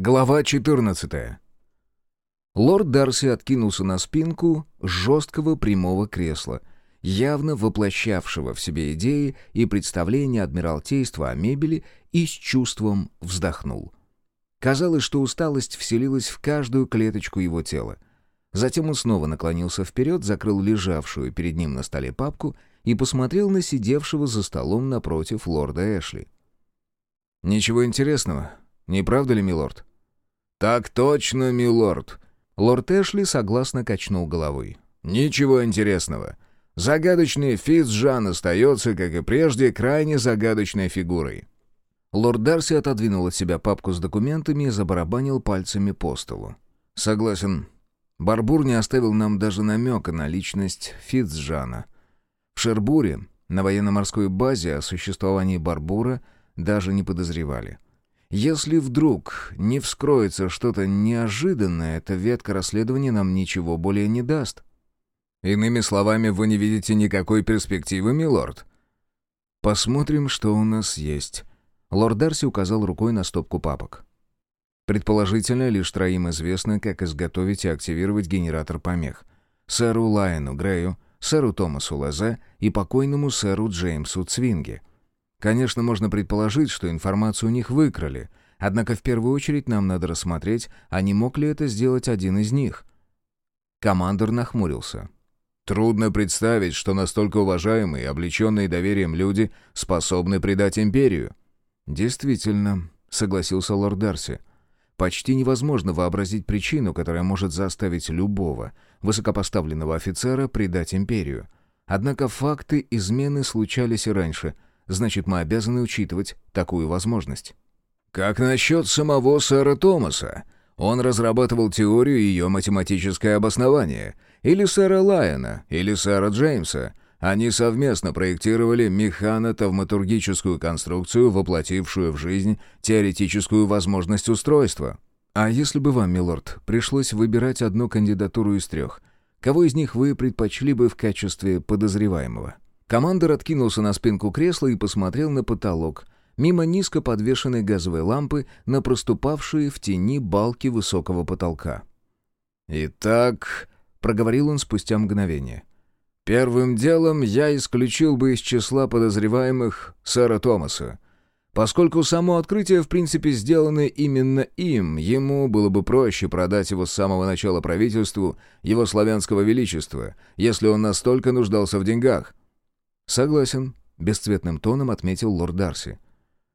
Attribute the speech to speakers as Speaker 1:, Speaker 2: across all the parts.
Speaker 1: Глава 14. Лорд Дарси откинулся на спинку жесткого прямого кресла, явно воплощавшего в себе идеи и представления Адмиралтейства о мебели, и с чувством вздохнул. Казалось, что усталость вселилась в каждую клеточку его тела. Затем он снова наклонился вперед, закрыл лежавшую перед ним на столе папку и посмотрел на сидевшего за столом напротив лорда Эшли. «Ничего интересного, не правда ли, милорд?» «Так точно, милорд!» Лорд Эшли согласно качнул головой. «Ничего интересного. Загадочный Фицджан остается, как и прежде, крайне загадочной фигурой». Лорд Дарси отодвинул от себя папку с документами и забарабанил пальцами по столу. «Согласен. Барбур не оставил нам даже намека на личность Фицджана. В Шербуре, на военно-морской базе, о существовании Барбура даже не подозревали». Если вдруг не вскроется что-то неожиданное, эта ветка расследования нам ничего более не даст. Иными словами, вы не видите никакой перспективы, милорд? Посмотрим, что у нас есть. Лорд Дарси указал рукой на стопку папок. Предположительно, лишь троим известно, как изготовить и активировать генератор помех. Сэру Лайону Грею, сэру Томасу Лазе и покойному сэру Джеймсу Цвинге — Конечно, можно предположить, что информацию у них выкрали, однако в первую очередь нам надо рассмотреть, а не мог ли это сделать один из них. Командор нахмурился. Трудно представить, что настолько уважаемые облеченные доверием люди способны предать империю. Действительно, согласился лорд Дарси. Почти невозможно вообразить причину, которая может заставить любого высокопоставленного офицера предать империю. Однако факты измены случались и раньше — значит, мы обязаны учитывать такую возможность. Как насчет самого сэра Томаса? Он разрабатывал теорию и ее математическое обоснование. Или сэра Лайона, или сэра Джеймса. Они совместно проектировали механо-тавматургическую конструкцию, воплотившую в жизнь теоретическую возможность устройства. А если бы вам, милорд, пришлось выбирать одну кандидатуру из трех, кого из них вы предпочли бы в качестве подозреваемого? Командор откинулся на спинку кресла и посмотрел на потолок, мимо низко подвешенной газовой лампы на проступавшие в тени балки высокого потолка. «Итак», — проговорил он спустя мгновение, — «первым делом я исключил бы из числа подозреваемых сэра Томаса. Поскольку само открытие, в принципе, сделано именно им, ему было бы проще продать его с самого начала правительству его славянского величества, если он настолько нуждался в деньгах, «Согласен», — бесцветным тоном отметил лорд Дарси.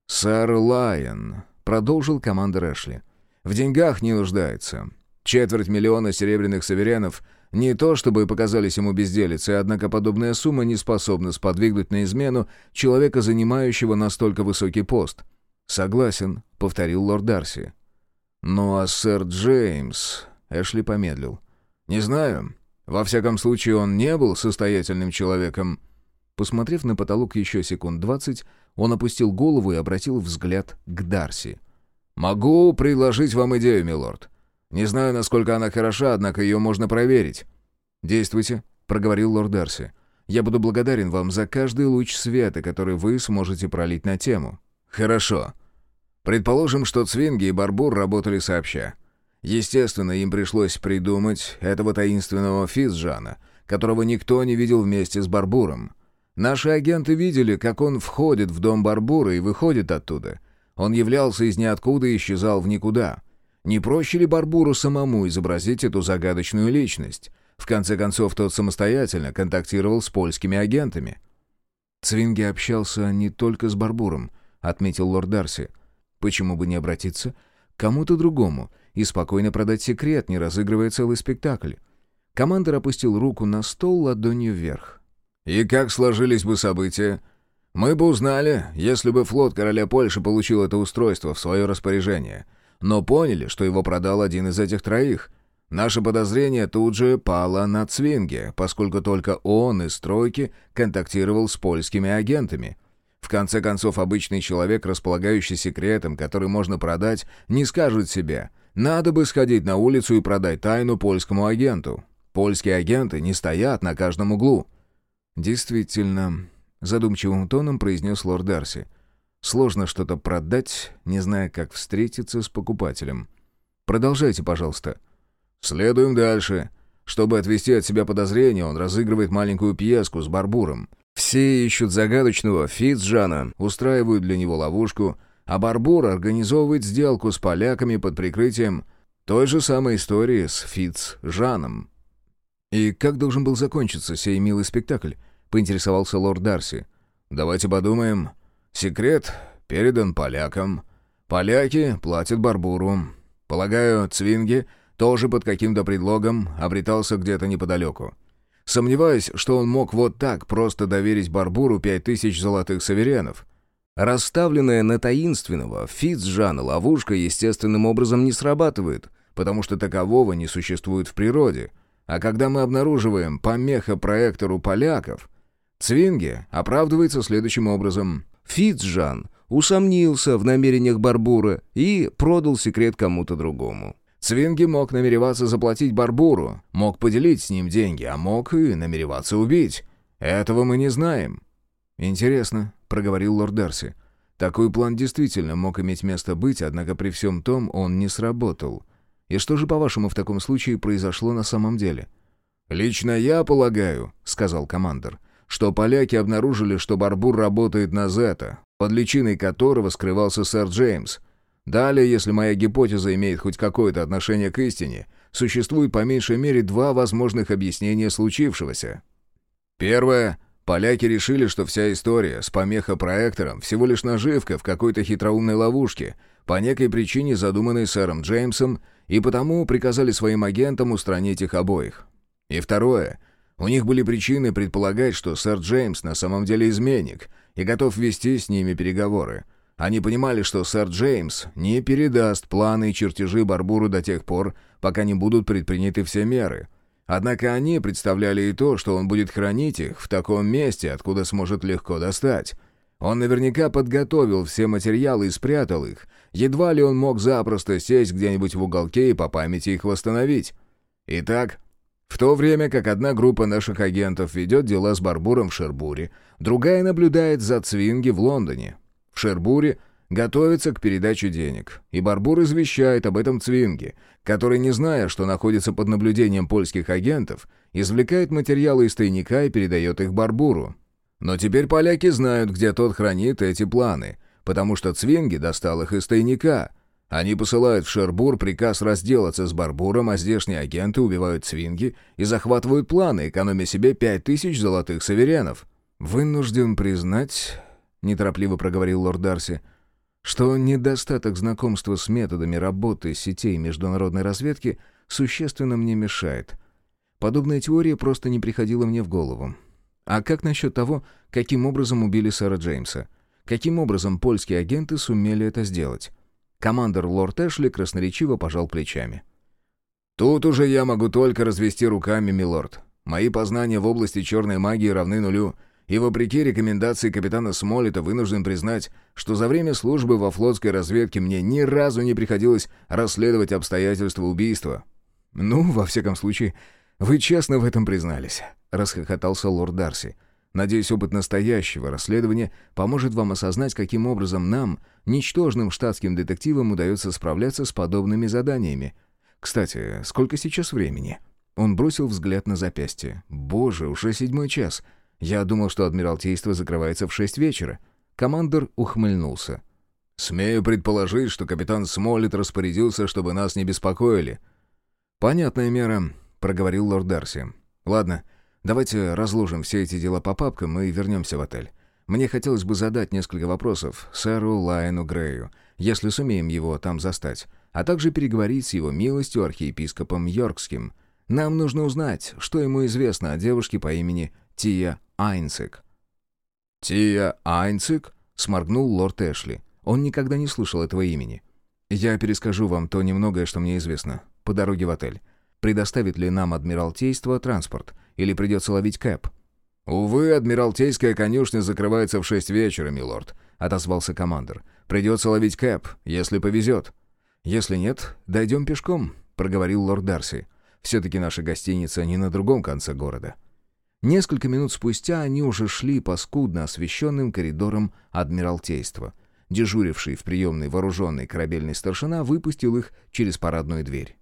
Speaker 1: «Сэр Лайон», — продолжил командир Эшли, — «в деньгах не нуждается. Четверть миллиона серебряных саверянов не то чтобы показались ему безделицей, однако подобная сумма не способна сподвигнуть на измену человека, занимающего настолько высокий пост». «Согласен», — повторил лорд Дарси. «Ну а сэр Джеймс...» — Эшли помедлил. «Не знаю. Во всяком случае, он не был состоятельным человеком». Посмотрев на потолок еще секунд двадцать, он опустил голову и обратил взгляд к Дарси. «Могу предложить вам идею, милорд. Не знаю, насколько она хороша, однако ее можно проверить». «Действуйте», — проговорил лорд Дарси. «Я буду благодарен вам за каждый луч света, который вы сможете пролить на тему». «Хорошо. Предположим, что Цвинги и Барбур работали сообща. Естественно, им пришлось придумать этого таинственного Физжана, которого никто не видел вместе с Барбуром». Наши агенты видели, как он входит в дом Барбура и выходит оттуда. Он являлся из ниоткуда и исчезал в никуда. Не проще ли Барбуру самому изобразить эту загадочную личность? В конце концов, тот самостоятельно контактировал с польскими агентами. Цвинги общался не только с Барбуром, отметил лорд Дарси. Почему бы не обратиться к кому-то другому и спокойно продать секрет, не разыгрывая целый спектакль? Командор опустил руку на стол ладонью вверх. И как сложились бы события? Мы бы узнали, если бы флот короля Польши получил это устройство в свое распоряжение. Но поняли, что его продал один из этих троих. Наше подозрение тут же пало на Цвинге, поскольку только он из стройки контактировал с польскими агентами. В конце концов, обычный человек, располагающий секретом, который можно продать, не скажет себе «надо бы сходить на улицу и продать тайну польскому агенту». Польские агенты не стоят на каждом углу. «Действительно», — задумчивым тоном произнес лорд Дарси. Сложно что-то продать, не зная, как встретиться с покупателем. Продолжайте, пожалуйста. Следуем дальше. Чтобы отвести от себя подозрения, он разыгрывает маленькую пьеску с Барбуром. Все ищут загадочного Фицджана, устраивают для него ловушку, а Барбур организовывает сделку с поляками под прикрытием той же самой истории с Фицджаном. «И как должен был закончиться сей милый спектакль?» — поинтересовался лорд Дарси. «Давайте подумаем. Секрет передан полякам. Поляки платят Барбуру. Полагаю, Цвинги тоже под каким-то предлогом обретался где-то неподалеку. Сомневаюсь, что он мог вот так просто доверить Барбуру пять тысяч золотых саверенов. Расставленная на таинственного Фицджана ловушка естественным образом не срабатывает, потому что такового не существует в природе. А когда мы обнаруживаем помеха проектору поляков, Цвинге оправдывается следующим образом. Фицджан усомнился в намерениях Барбура и продал секрет кому-то другому. Цвинги мог намереваться заплатить Барбуру, мог поделить с ним деньги, а мог и намереваться убить. Этого мы не знаем. «Интересно», — проговорил лорд Дарси. «Такой план действительно мог иметь место быть, однако при всем том он не сработал. И что же, по-вашему, в таком случае произошло на самом деле?» «Лично я полагаю», — сказал командир, — что поляки обнаружили, что Барбур работает на Зета, под личиной которого скрывался сэр Джеймс. Далее, если моя гипотеза имеет хоть какое-то отношение к истине, существует по меньшей мере два возможных объяснения случившегося. Первое. Поляки решили, что вся история с помехопроектором всего лишь наживка в какой-то хитроумной ловушке, по некой причине задуманной сэром Джеймсом, и потому приказали своим агентам устранить их обоих. И второе — у них были причины предполагать, что сэр Джеймс на самом деле изменник и готов вести с ними переговоры. Они понимали, что сэр Джеймс не передаст планы и чертежи Барбуру до тех пор, пока не будут предприняты все меры. Однако они представляли и то, что он будет хранить их в таком месте, откуда сможет легко достать. Он наверняка подготовил все материалы и спрятал их. Едва ли он мог запросто сесть где-нибудь в уголке и по памяти их восстановить. Итак, в то время как одна группа наших агентов ведет дела с Барбуром в Шербуре, другая наблюдает за Цвинги в Лондоне. В Шербуре готовится к передаче денег, и Барбур извещает об этом Цвинге, который, не зная, что находится под наблюдением польских агентов, извлекает материалы из тайника и передает их Барбуру. Но теперь поляки знают, где тот хранит эти планы, потому что Цвинги достал их из тайника — они посылают в Шербур приказ разделаться с Барбуром, а здешние агенты убивают свинги и захватывают планы, экономя себе пять тысяч золотых саверенов. «Вынужден признать», — неторопливо проговорил лорд Дарси, «что недостаток знакомства с методами работы сетей международной разведки существенно мне мешает. Подобная теория просто не приходила мне в голову. А как насчет того, каким образом убили сэра Джеймса? Каким образом польские агенты сумели это сделать?» Командор лорд Эшли красноречиво пожал плечами. «Тут уже я могу только развести руками, милорд. Мои познания в области черной магии равны нулю, и вопреки рекомендации капитана Смолета вынужден признать, что за время службы во флотской разведке мне ни разу не приходилось расследовать обстоятельства убийства». «Ну, во всяком случае, вы честно в этом признались», — расхохотался лорд Дарси. Надеюсь, опыт настоящего расследования поможет вам осознать, каким образом нам, ничтожным штатским детективам, удается справляться с подобными заданиями. Кстати, сколько сейчас времени?» Он бросил взгляд на запястье. «Боже, уже седьмой час. Я думал, что Адмиралтейство закрывается в шесть вечера». Командор ухмыльнулся. «Смею предположить, что капитан Смоллет распорядился, чтобы нас не беспокоили». «Понятная мера», — проговорил лорд Дарси. «Ладно, Давайте разложим все эти дела по папкам и вернемся в отель. Мне хотелось бы задать несколько вопросов сэру Лайну Грею, если сумеем его там застать, а также переговорить с его милостью архиепископом Йоркским. Нам нужно узнать, что ему известно о девушке по имени Тия Айнцик». «Тия Айнцик?» — сморгнул лорд Эшли. Он никогда не слышал этого имени. «Я перескажу вам то немногое, что мне известно, по дороге в отель. Предоставит ли нам Адмиралтейство транспорт? Или придется ловить кэп?» «Увы, Адмиралтейская конюшня закрывается в шесть вечера, милорд», — отозвался командир. «Придется ловить кэп, если повезет». «Если нет, дойдем пешком», — проговорил лорд Дарси. «Все-таки наша гостиница не на другом конце города». Несколько минут спустя они уже шли по скудно освещенным коридорам Адмиралтейства. Дежуривший в приемной вооруженный корабельный старшина выпустил их через парадную дверь.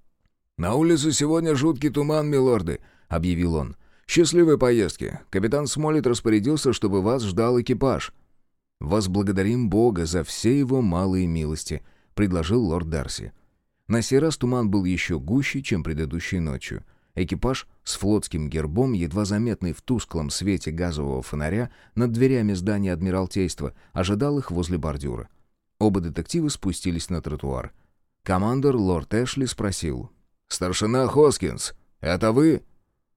Speaker 1: «На улице сегодня жуткий туман, милорды», — объявил он. «Счастливой поездки. Капитан Смолет распорядился, чтобы вас ждал экипаж». «Возблагодарим Бога за все его малые милости», — предложил лорд Дарси. На сей раз туман был еще гуще, чем предыдущей ночью. Экипаж с флотским гербом, едва заметный в тусклом свете газового фонаря над дверями здания Адмиралтейства, ожидал их возле бордюра. Оба детектива спустились на тротуар. Командор лорд Эшли спросил. «Старшина Хоскинс, это вы?»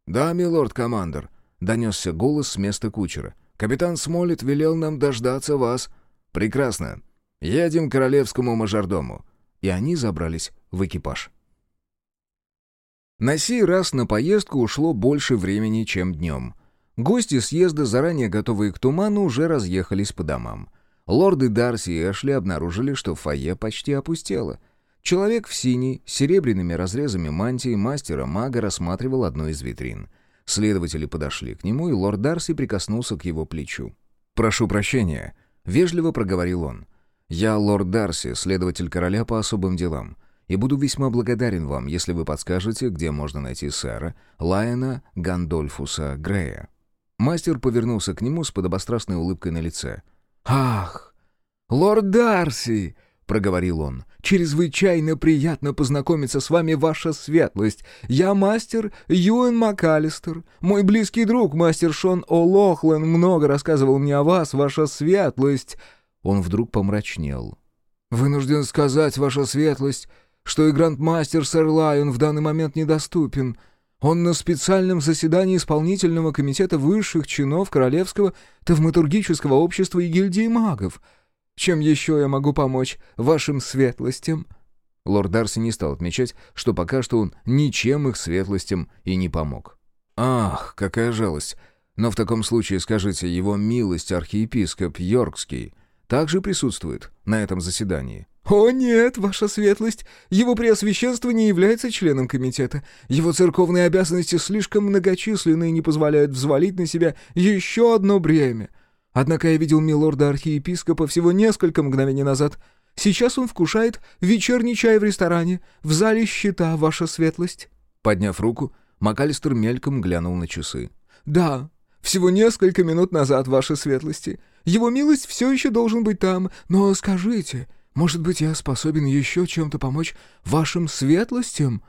Speaker 1: «Да, милорд-командор», — донесся голос с места кучера. «Капитан Смолет велел нам дождаться вас». «Прекрасно. Едем к королевскому мажордому». И они забрались в экипаж. На сей раз на поездку ушло больше времени, чем днем. Гости съезда, заранее готовые к туману, уже разъехались по домам. Лорды Дарси и Эшли обнаружили, что фойе почти опустело. Человек в синей, с серебряными разрезами мантии мастера-мага рассматривал одну из витрин. Следователи подошли к нему, и лорд Дарси прикоснулся к его плечу. «Прошу прощения», — вежливо проговорил он. «Я лорд Дарси, следователь короля по особым делам и буду весьма благодарен вам, если вы подскажете, где можно найти сэра Лайена Гандольфуса Грея». Мастер повернулся к нему с подобострастной улыбкой на лице. «Ах, лорд Дарси!» — проговорил он. «Чрезвычайно приятно познакомиться с вами, ваша светлость. Я мастер Юэн МакАлистер. Мой близкий друг, мастер Шон О'Лохлен, много рассказывал мне о вас, ваша светлость». Он вдруг помрачнел. «Вынужден сказать, ваша светлость, что и грандмастер сэр Лайон в данный момент недоступен. Он на специальном заседании исполнительного комитета высших чинов Королевского Тавматургического общества и гильдии магов. Чем еще я могу помочь вашим светлостям?» Лорд Дарси не стал отмечать, что пока что он ничем их светлостям и не помог. «Ах, какая жалость! Но в таком случае скажите, его милость архиепископ Йоркский также присутствует на этом заседании?» «О нет, ваша светлость, его преосвященство не является членом комитета. Его церковные обязанности слишком многочисленны и не позволяют взвалить на себя еще одно бремя. Однако я видел милорда-архиепископа всего несколько мгновений назад. Сейчас он вкушает вечерний чай в ресторане, в зале щита, ваша светлость». Подняв руку, МакАлистер мельком глянул на часы. «Да, всего несколько минут назад, ваша светлости. Его милость все еще должен быть там, но скажите...» Может быть, я способен еще чем-то помочь вашим светлостям?»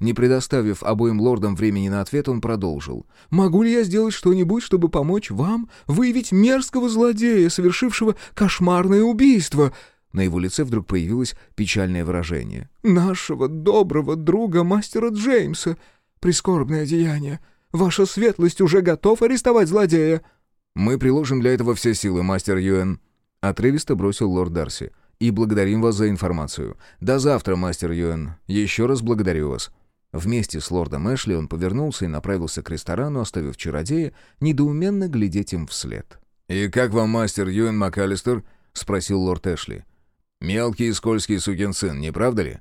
Speaker 1: Не предоставив обоим лордам времени на ответ, он продолжил. «Могу ли я сделать что-нибудь, чтобы помочь вам выявить мерзкого злодея, совершившего кошмарное убийство?» На его лице вдруг появилось печальное выражение. «Нашего доброго друга мастера Джеймса. Прискорбное деяние. Ваша светлость уже готов арестовать злодея?» «Мы приложим для этого все силы, мастер Юэн», — отрывисто бросил лорд Дарси и благодарим вас за информацию. До завтра, мастер Юэн. Еще раз благодарю вас». Вместе с лордом Эшли он повернулся и направился к ресторану, оставив чародея недоуменно глядеть им вслед. «И как вам мастер Юэн МакАлистер?» — спросил лорд Эшли. «Мелкий и скользкий сукин сын, не правда ли?»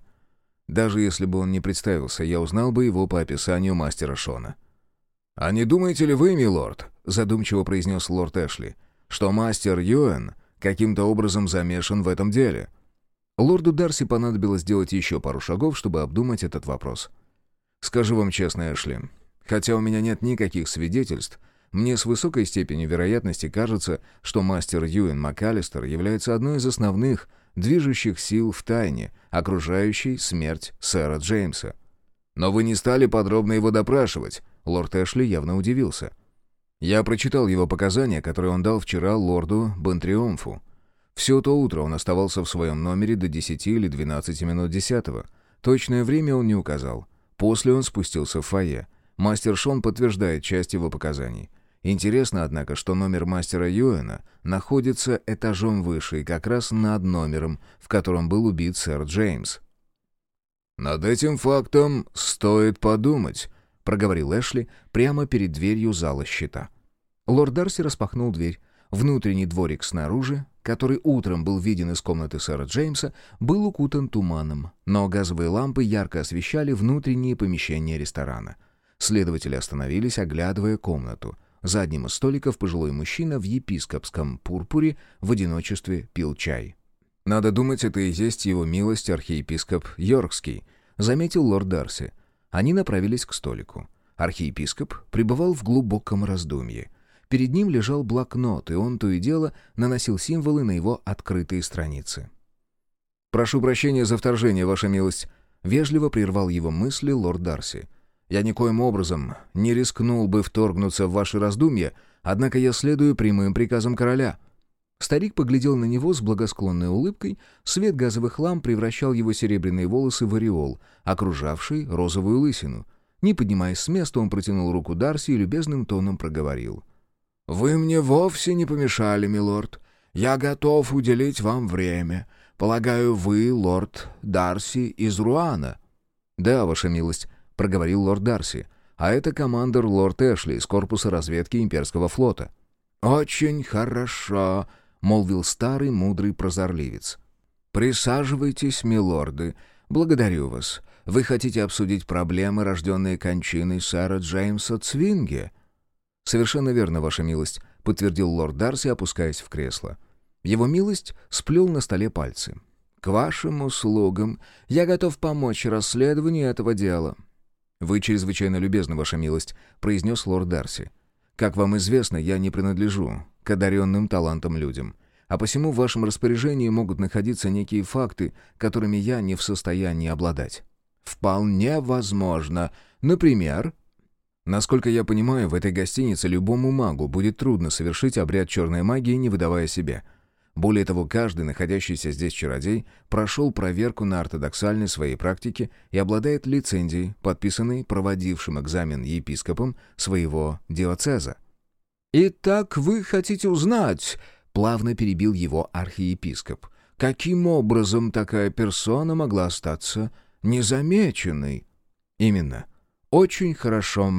Speaker 1: Даже если бы он не представился, я узнал бы его по описанию мастера Шона. «А не думаете ли вы, милорд?» — задумчиво произнес лорд Эшли, «что мастер Юэн каким-то образом замешан в этом деле. Лорду Дарси понадобилось сделать еще пару шагов, чтобы обдумать этот вопрос. «Скажу вам честно, Эшли, хотя у меня нет никаких свидетельств, мне с высокой степенью вероятности кажется, что мастер Юэн МакАлистер является одной из основных движущих сил в тайне, окружающей смерть сэра Джеймса. Но вы не стали подробно его допрашивать. Лорд Эшли явно удивился. Я прочитал его показания, которые он дал вчера лорду Бентриумфу. Все то утро он оставался в своем номере до 10 или 12 минут десятого. Точное время он не указал. После он спустился в фойе. Мастер Шон подтверждает часть его показаний. Интересно, однако, что номер мастера Юэна находится этажом выше и как раз над номером, в котором был убит сэр Джеймс. «Над этим фактом стоит подумать», — проговорил Эшли прямо перед дверью зала щита. Лорд Дарси распахнул дверь. Внутренний дворик снаружи, который утром был виден из комнаты сэра Джеймса, был укутан туманом, но газовые лампы ярко освещали внутренние помещения ресторана. Следователи остановились, оглядывая комнату. За одним из столиков пожилой мужчина в епископском пурпуре в одиночестве пил чай. «Надо думать, это и есть его милость архиепископ Йоркский», — заметил лорд Дарси. Они направились к столику. Архиепископ пребывал в глубоком раздумье. Перед ним лежал блокнот, и он то и дело наносил символы на его открытые страницы. «Прошу прощения за вторжение, ваша милость», — вежливо прервал его мысли лорд Дарси. «Я никоим образом не рискнул бы вторгнуться в ваши раздумья, однако я следую прямым приказам короля». Старик поглядел на него с благосклонной улыбкой, свет газовых ламп превращал его серебряные волосы в ореол, окружавший розовую лысину. Не поднимаясь с места, он протянул руку Дарси и любезным тоном проговорил. «Вы мне вовсе не помешали, милорд. Я готов уделить вам время. Полагаю, вы лорд Дарси из Руана?» «Да, ваша милость», — проговорил лорд Дарси. «А это командор лорд Эшли из корпуса разведки имперского флота». «Очень хорошо», — молвил старый мудрый прозорливец. «Присаживайтесь, милорды. Благодарю вас. Вы хотите обсудить проблемы, рожденные кончиной сэра Джеймса Цвинге?» «Совершенно верно, ваша милость», — подтвердил лорд Дарси, опускаясь в кресло. Его милость сплел на столе пальцы. «К вашим услугам. Я готов помочь расследованию этого дела». «Вы чрезвычайно любезны, ваша милость», — произнес лорд Дарси. «Как вам известно, я не принадлежу к одаренным талантам людям. А посему в вашем распоряжении могут находиться некие факты, которыми я не в состоянии обладать». «Вполне возможно. Например...» Насколько я понимаю, в этой гостинице любому магу будет трудно совершить обряд черной магии, не выдавая себя. Более того, каждый находящийся здесь чародей прошел проверку на ортодоксальной своей практике и обладает лицензией, подписанной проводившим экзамен епископом своего диоцеза. «Итак, вы хотите узнать...» — плавно перебил его архиепископ. «Каким образом такая персона могла остаться незамеченной?» «Именно. Очень хорошо.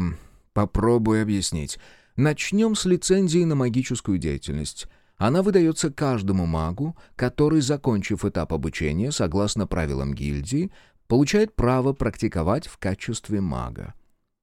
Speaker 1: Попробую объяснить. Начнем с лицензии на магическую деятельность». Она выдается каждому магу, который, закончив этап обучения согласно правилам гильдии, получает право практиковать в качестве мага.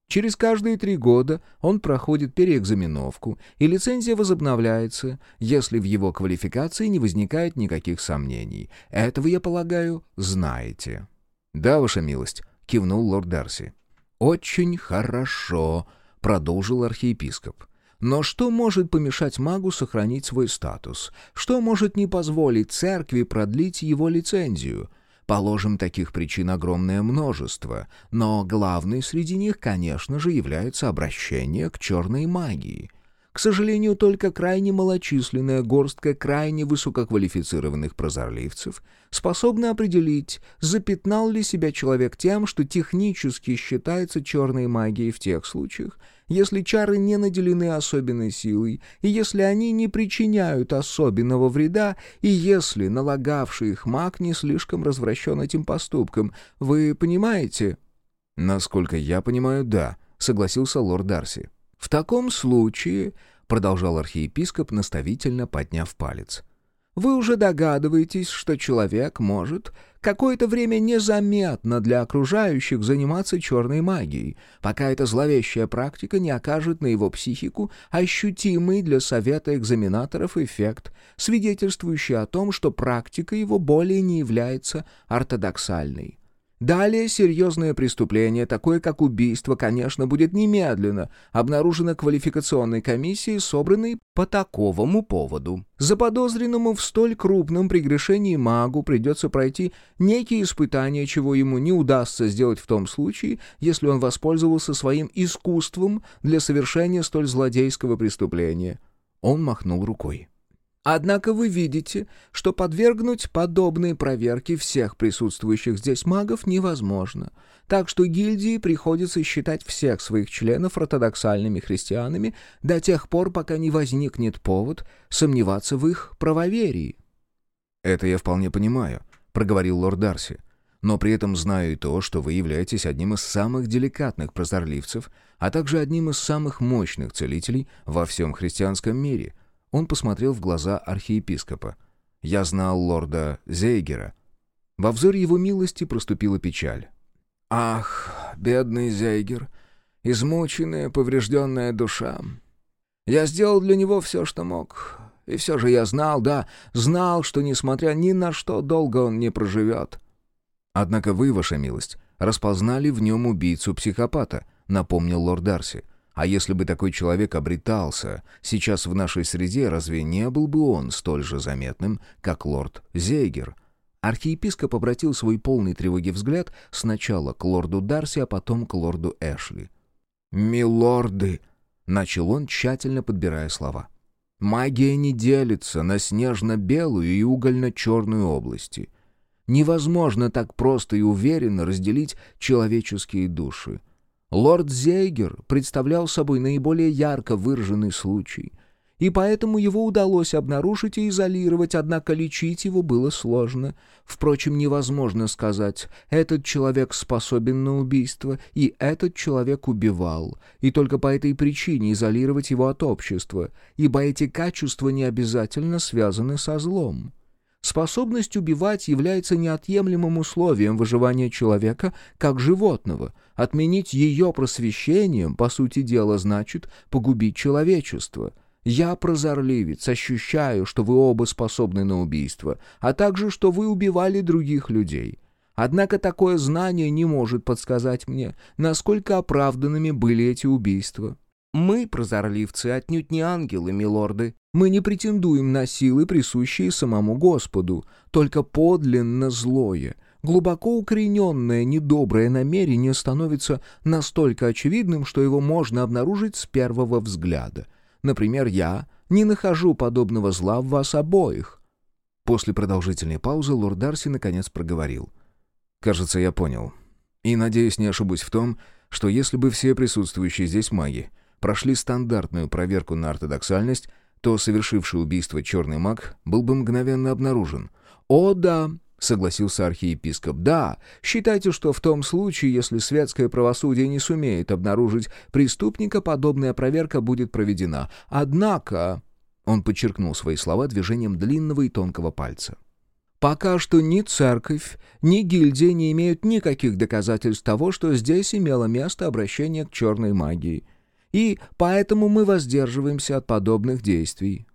Speaker 1: Через каждые три года он проходит переэкзаменовку, и лицензия возобновляется, если в его квалификации не возникает никаких сомнений. Этого, я полагаю, знаете. «Да, ваша милость», — кивнул лорд Дарси. «Очень хорошо», — продолжил архиепископ. Но что может помешать магу сохранить свой статус? Что может не позволить церкви продлить его лицензию? Положим, таких причин огромное множество, но главной среди них, конечно же, является обращение к черной магии. К сожалению, только крайне малочисленная горстка крайне высококвалифицированных прозорливцев способна определить, запятнал ли себя человек тем, что технически считается черной магией в тех случаях, если чары не наделены особенной силой, и если они не причиняют особенного вреда, и если налагавший их маг не слишком развращен этим поступком. Вы понимаете? «Насколько я понимаю, да», — согласился лорд Дарси. «В таком случае», — продолжал архиепископ, наставительно подняв палец, «вы уже догадываетесь, что человек может какое-то время незаметно для окружающих заниматься черной магией, пока эта зловещая практика не окажет на его психику ощутимый для совета экзаменаторов эффект, свидетельствующий о том, что практика его более не является ортодоксальной. Далее серьезное преступление, такое как убийство, конечно, будет немедленно обнаружено квалификационной комиссией, собранной по таковому поводу. Заподозренному в столь крупном прегрешении магу придется пройти некие испытания, чего ему не удастся сделать в том случае, если он воспользовался своим искусством для совершения столь злодейского преступления. Он махнул рукой. Однако вы видите, что подвергнуть подобной проверке всех присутствующих здесь магов невозможно, так что гильдии приходится считать всех своих членов ортодоксальными христианами до тех пор, пока не возникнет повод сомневаться в их правоверии.
Speaker 2: «Это я вполне понимаю», — проговорил лорд Дарси. «Но при этом знаю и то, что вы являетесь одним из самых деликатных прозорливцев, а также одним из самых мощных целителей во всем христианском мире — он посмотрел в глаза архиепископа. «Я знал лорда Зейгера». Во взоре его милости проступила печаль.
Speaker 1: «Ах, бедный Зейгер, измученная, поврежденная душа. Я сделал для него все, что мог. И все же я знал, да, знал, что, несмотря ни на что, долго он не проживет».
Speaker 2: «Однако вы, ваша милость, распознали в нем убийцу-психопата», — напомнил лорд Дарси. «А если бы такой человек обретался сейчас в нашей среде, разве не был бы он столь же заметным, как лорд Зейгер?» Архиепископ обратил свой полный тревоги взгляд сначала к лорду Дарси, а потом к лорду Эшли.
Speaker 1: «Милорды!» — начал он, тщательно подбирая слова. «Магия не делится на снежно-белую и угольно-черную области. Невозможно так просто и уверенно разделить человеческие души. Лорд Зейгер представлял собой наиболее ярко выраженный случай — и поэтому его удалось обнаружить и изолировать, однако лечить его было сложно. Впрочем, невозможно сказать, этот человек способен на убийство, и этот человек убивал, и только по этой причине изолировать его от общества, ибо эти качества не обязательно связаны со злом. Способность убивать является неотъемлемым условием выживания человека как животного. Отменить ее просвещением, по сути дела, значит погубить человечество — я прозорливец, ощущаю, что вы оба способны на убийство, а также, что вы убивали других людей. Однако такое знание не может подсказать мне, насколько оправданными были эти убийства. Мы, прозорливцы, отнюдь не ангелы, милорды. Мы не претендуем на силы, присущие самому Господу, только подлинно злое, глубоко укорененное недоброе намерение становится настолько очевидным, что его можно обнаружить с первого взгляда — Например, я не нахожу подобного зла в вас обоих».
Speaker 2: После продолжительной паузы лорд Дарси наконец проговорил. «Кажется, я понял. И, надеюсь, не ошибусь в том, что если бы все присутствующие здесь маги прошли стандартную проверку на ортодоксальность, то совершивший убийство черный маг был бы мгновенно обнаружен.
Speaker 1: «О, да!» — согласился архиепископ. «Да, считайте, что в том случае, если светское правосудие не сумеет обнаружить преступника, подобная проверка будет проведена. Однако...» Он подчеркнул свои слова движением длинного и тонкого пальца. «Пока что ни церковь, ни гильдия не имеют никаких доказательств того, что здесь имело место обращение к черной магии. И поэтому мы воздерживаемся от подобных действий».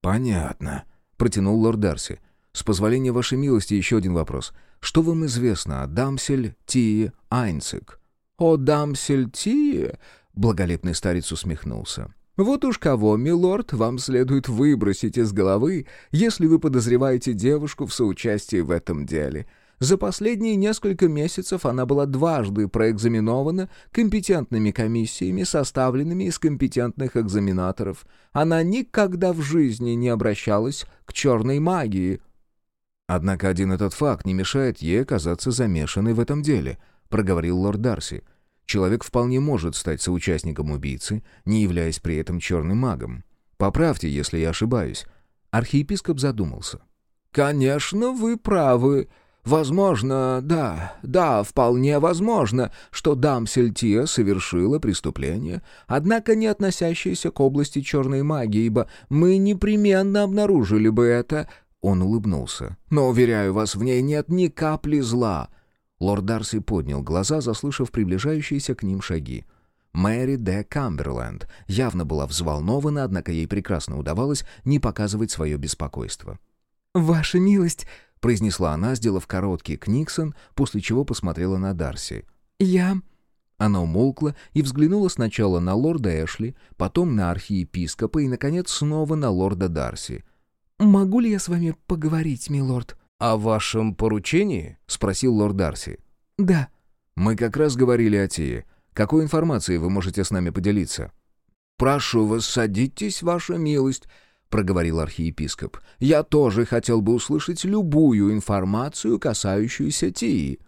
Speaker 2: «Понятно», — протянул лорд Дарси. С позволения вашей милости еще один вопрос. Что вам известно о дамсель Тие Айнцик?»
Speaker 1: «О дамсель Тие?» — благолепный старец усмехнулся. «Вот уж кого, милорд, вам следует выбросить из головы, если вы подозреваете девушку в соучастии в этом деле. За последние несколько месяцев она была дважды проэкзаменована компетентными комиссиями, составленными из компетентных экзаменаторов. Она никогда в жизни не обращалась к черной магии».
Speaker 2: «Однако один этот факт не мешает ей оказаться замешанной в этом деле», — проговорил лорд Дарси. «Человек вполне может стать соучастником убийцы, не являясь при этом черным магом. Поправьте, если я ошибаюсь». Архиепископ задумался.
Speaker 1: «Конечно, вы правы. Возможно, да, да, вполне возможно, что дам Сельтия совершила преступление, однако не относящееся к области черной магии, ибо мы непременно обнаружили бы это он улыбнулся. «Но, уверяю вас, в ней нет ни капли зла». Лорд Дарси поднял глаза, заслышав приближающиеся к ним шаги. Мэри де Камберленд явно была взволнована, однако ей прекрасно удавалось не показывать свое беспокойство.
Speaker 3: «Ваша милость», —
Speaker 2: произнесла она, сделав короткий книксон, после чего посмотрела на Дарси.
Speaker 3: «Я...»
Speaker 2: Она умолкла и взглянула сначала на лорда Эшли, потом на архиепископа и, наконец, снова на лорда Дарси.
Speaker 3: «Могу ли я с вами поговорить, милорд?»
Speaker 1: «О вашем поручении?» — спросил лорд Дарси.
Speaker 3: «Да».
Speaker 2: «Мы как раз говорили о Тие. Какой информацией вы можете с нами поделиться?»
Speaker 1: «Прошу вас, садитесь, ваша милость», — проговорил архиепископ. «Я тоже хотел бы услышать любую информацию, касающуюся Тии».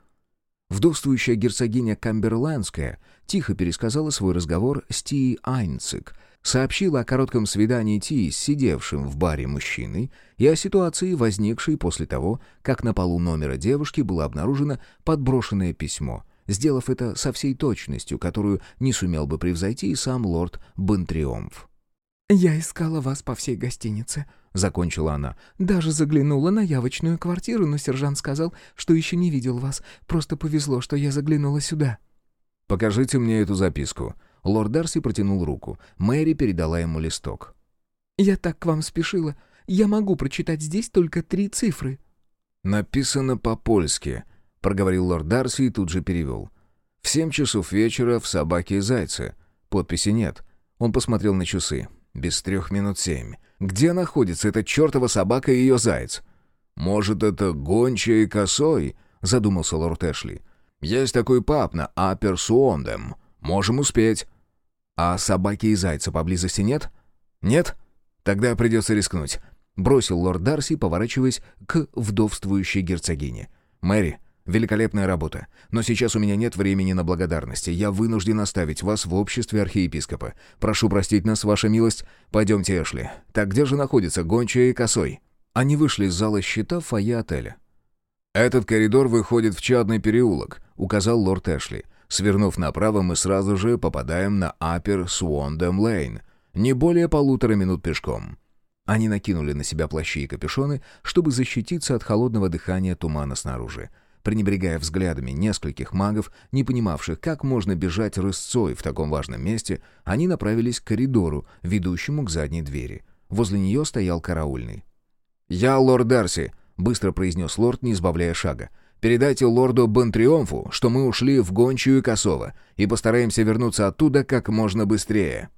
Speaker 2: Вдовствующая герцогиня Камберландская тихо пересказала свой разговор с Тией Айнцик — сообщила о коротком свидании Ти с сидевшим в баре мужчиной и о ситуации, возникшей после того, как на полу номера девушки было обнаружено подброшенное письмо, сделав это со всей точностью, которую не сумел бы превзойти и сам лорд Бентриомф.
Speaker 3: «Я искала вас по всей гостинице», — закончила она. «Даже заглянула на явочную квартиру, но сержант сказал, что еще не видел вас. Просто повезло, что я заглянула сюда».
Speaker 2: «Покажите мне эту записку», Лорд Дарси протянул руку. Мэри передала ему листок.
Speaker 3: «Я так к вам спешила. Я могу прочитать здесь только три цифры».
Speaker 1: «Написано по-польски», — проговорил лорд Дарси и тут же перевел. «В семь часов вечера в «Собаке и зайце». Подписи нет. Он посмотрел на часы. Без трех минут семь. Где находится эта чертова собака и ее заяц? «Может, это гончая и косой?» — задумался лорд Эшли. «Есть такой пап на Апер Суондем. Можем успеть». «А собаки и зайца поблизости нет?» «Нет? Тогда придется рискнуть», — бросил лорд Дарси, поворачиваясь к вдовствующей герцогине. «Мэри, великолепная работа. Но сейчас у меня нет времени на благодарности. Я вынужден оставить вас в обществе архиепископа. Прошу простить нас, ваша милость. Пойдемте, Эшли. Так где же находится гончая и косой?» Они вышли из зала щита в фойе отеля. «Этот коридор выходит в Чадный переулок», — указал лорд Эшли. «Свернув направо, мы сразу же попадаем на Апер Суондем Лейн. Не более полутора минут пешком». Они накинули на себя плащи и капюшоны, чтобы защититься от холодного дыхания тумана снаружи. Пренебрегая взглядами нескольких магов, не понимавших, как можно бежать рысцой в таком важном месте, они направились к коридору, ведущему к задней двери. Возле нее стоял караульный. «Я лорд Дарси», — быстро произнес лорд, не избавляя шага. «Передайте лорду Бонтриомфу, что мы ушли в гончую Косово, и постараемся вернуться оттуда как можно быстрее».